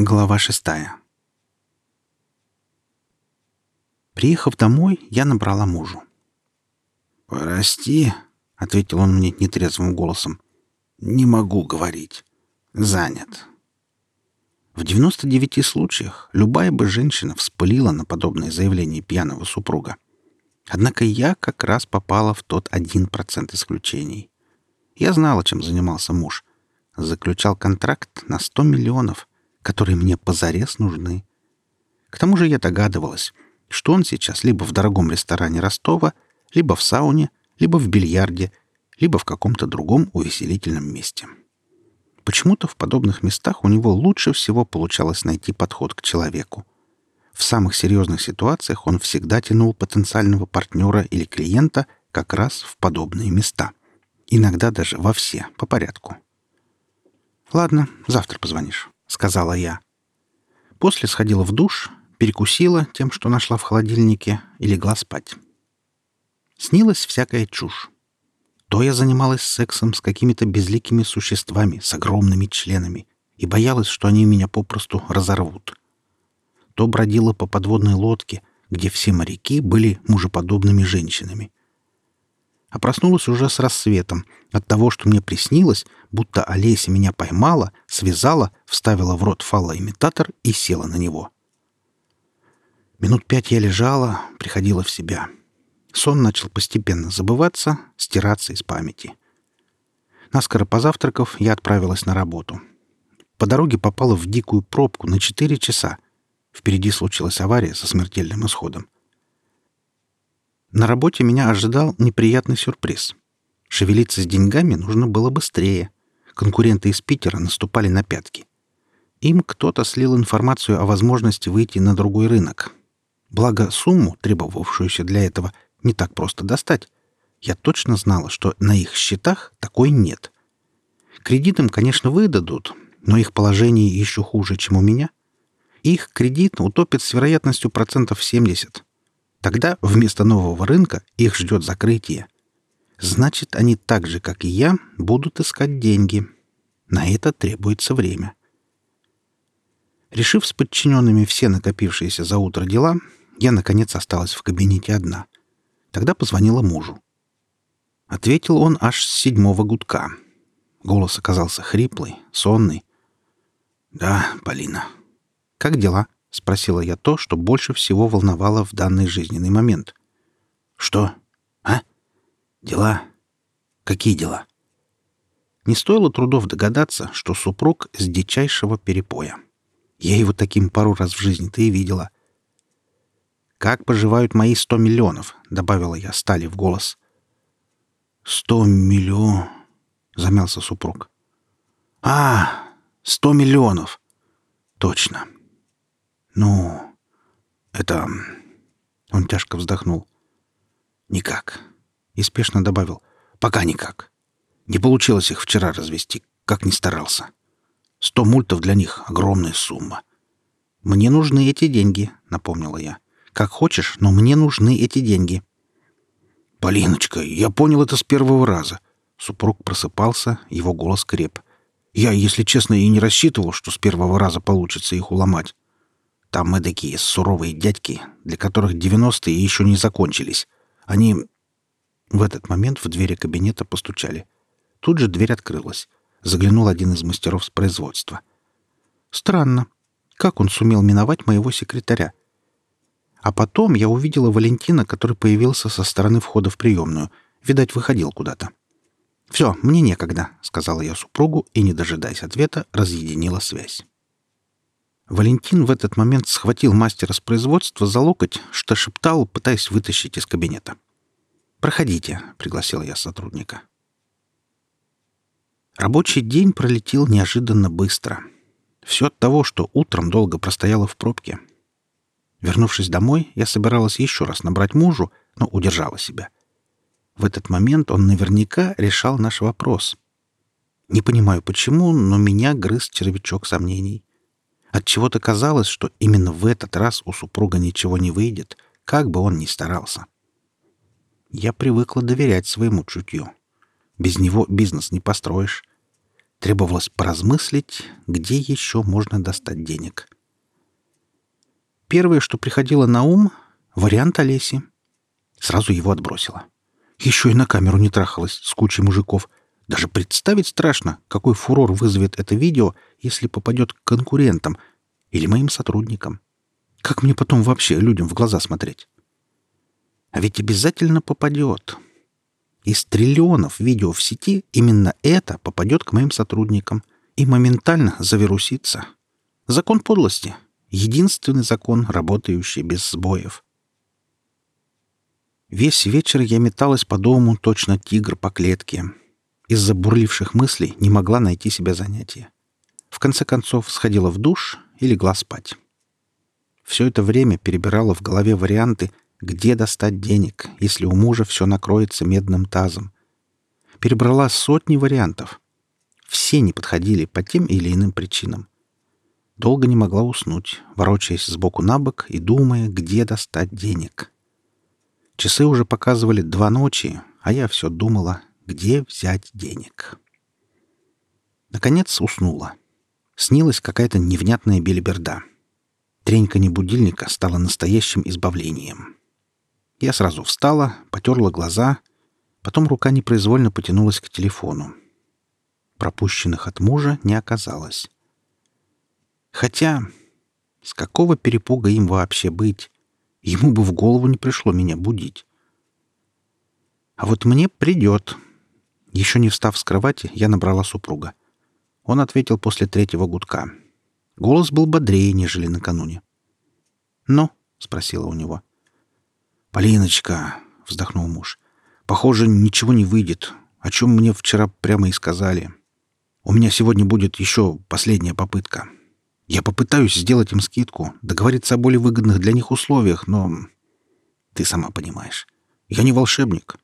Глава шестая. Приехав домой, я набрала мужу. «Прости», — ответил он мне нетрезвым голосом. «Не могу говорить. Занят». В 99 случаях любая бы женщина вспылила на подобное заявление пьяного супруга. Однако я как раз попала в тот один процент исключений. Я знала, чем занимался муж. Заключал контракт на 100 миллионов, которые мне позарез нужны. К тому же я догадывалась, что он сейчас либо в дорогом ресторане Ростова, либо в сауне, либо в бильярде, либо в каком-то другом увеселительном месте. Почему-то в подобных местах у него лучше всего получалось найти подход к человеку. В самых серьезных ситуациях он всегда тянул потенциального партнера или клиента как раз в подобные места. Иногда даже во все, по порядку. «Ладно, завтра позвонишь», — сказала я. После сходила в душ, перекусила тем, что нашла в холодильнике, и легла спать. Снилась всякая чушь. То я занималась сексом с какими-то безликими существами с огромными членами и боялась, что они меня попросту разорвут. То бродила по подводной лодке, где все моряки были мужеподобными женщинами. А проснулась уже с рассветом от того, что мне приснилось, будто Олеся меня поймала, связала, вставила в рот фалоимитатор и села на него. Минут пять я лежала, приходила в себя — Сон начал постепенно забываться, стираться из памяти. Наскоро позавтракав, я отправилась на работу. По дороге попала в дикую пробку на 4 часа. Впереди случилась авария со смертельным исходом. На работе меня ожидал неприятный сюрприз. Шевелиться с деньгами нужно было быстрее. Конкуренты из Питера наступали на пятки. Им кто-то слил информацию о возможности выйти на другой рынок. Благо, сумму, требовавшуюся для этого, не так просто достать. Я точно знала, что на их счетах такой нет. Кредитам, конечно, выдадут, но их положение еще хуже, чем у меня. Их кредит утопит с вероятностью процентов 70. Тогда вместо нового рынка их ждет закрытие. Значит, они так же, как и я, будут искать деньги. На это требуется время. Решив с подчиненными все накопившиеся за утро дела, я, наконец, осталась в кабинете одна — Тогда позвонила мужу. Ответил он аж с седьмого гудка. Голос оказался хриплый, сонный. «Да, Полина». «Как дела?» — спросила я то, что больше всего волновало в данный жизненный момент. «Что? А? Дела? Какие дела?» Не стоило трудов догадаться, что супруг с дичайшего перепоя. Я его таким пару раз в жизни-то и видела. «Как поживают мои сто миллионов?» — добавила я стали в голос. «Сто миллион...» — замялся супруг. «А, сто миллионов! Точно. Ну, это...» Он тяжко вздохнул. «Никак». И добавил. «Пока никак. Не получилось их вчера развести, как ни старался. Сто мультов для них — огромная сумма». «Мне нужны эти деньги», — напомнила я. Как хочешь, но мне нужны эти деньги». «Полиночка, я понял это с первого раза». Супруг просыпался, его голос креп. «Я, если честно, и не рассчитывал, что с первого раза получится их уломать. Там мы такие суровые дядьки, для которых девяностые еще не закончились. Они...» В этот момент в двери кабинета постучали. Тут же дверь открылась. Заглянул один из мастеров с производства. «Странно. Как он сумел миновать моего секретаря? А потом я увидела Валентина, который появился со стороны входа в приемную. Видать, выходил куда-то. «Все, мне некогда», — сказала я супругу и, не дожидаясь ответа, разъединила связь. Валентин в этот момент схватил мастера с производства за локоть, что шептал, пытаясь вытащить из кабинета. «Проходите», — пригласила я сотрудника. Рабочий день пролетел неожиданно быстро. Все от того, что утром долго простояла в пробке — Вернувшись домой, я собиралась еще раз набрать мужу, но удержала себя. В этот момент он наверняка решал наш вопрос. Не понимаю почему, но меня грыз червячок сомнений. Отчего-то казалось, что именно в этот раз у супруга ничего не выйдет, как бы он ни старался. Я привыкла доверять своему чутью. Без него бизнес не построишь. Требовалось поразмыслить, где еще можно достать денег. Первое, что приходило на ум — вариант Олеси. Сразу его отбросила. Еще и на камеру не трахалась с кучей мужиков. Даже представить страшно, какой фурор вызовет это видео, если попадет к конкурентам или моим сотрудникам. Как мне потом вообще людям в глаза смотреть? А ведь обязательно попадет. Из триллионов видео в сети именно это попадет к моим сотрудникам и моментально завирусится. Закон подлости. Единственный закон, работающий без сбоев. Весь вечер я металась по дому, точно тигр по клетке. Из-за бурливших мыслей не могла найти себе занятия. В конце концов, сходила в душ и легла спать. Все это время перебирала в голове варианты, где достать денег, если у мужа все накроется медным тазом. Перебрала сотни вариантов. Все не подходили по тем или иным причинам. Долго не могла уснуть, ворочаясь сбоку на бок и думая, где достать денег. Часы уже показывали два ночи, а я все думала, где взять денег. Наконец уснула. Снилась какая-то невнятная белиберда. Треньканье будильника стало настоящим избавлением. Я сразу встала, потерла глаза, потом рука непроизвольно потянулась к телефону. Пропущенных от мужа не оказалось. Хотя, с какого перепуга им вообще быть? Ему бы в голову не пришло меня будить. А вот мне придет. Еще не встав с кровати, я набрала супруга. Он ответил после третьего гудка. Голос был бодрее, нежели накануне. «Ну?» — спросила у него. «Полиночка», — вздохнул муж, — «похоже, ничего не выйдет, о чем мне вчера прямо и сказали. У меня сегодня будет еще последняя попытка. Я попытаюсь сделать им скидку, договориться о более выгодных для них условиях, но... Ты сама понимаешь. Я не волшебник.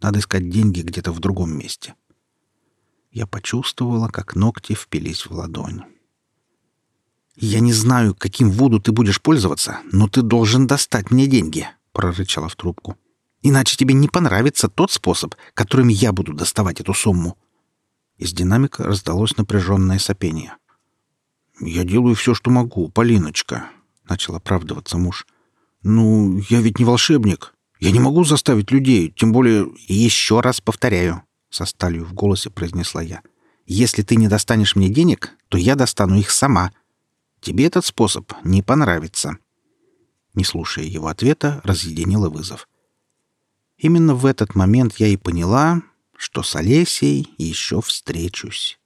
Надо искать деньги где-то в другом месте. Я почувствовала, как ногти впились в ладонь. «Я не знаю, каким вуду ты будешь пользоваться, но ты должен достать мне деньги», — прорычала в трубку. «Иначе тебе не понравится тот способ, которым я буду доставать эту сумму». Из динамика раздалось напряженное сопение. «Я делаю все, что могу, Полиночка», — начал оправдываться муж. «Ну, я ведь не волшебник. Я не могу заставить людей, тем более...» «Еще раз повторяю», — со сталью в голосе произнесла я. «Если ты не достанешь мне денег, то я достану их сама. Тебе этот способ не понравится». Не слушая его ответа, разъединила вызов. Именно в этот момент я и поняла, что с Олесей еще встречусь.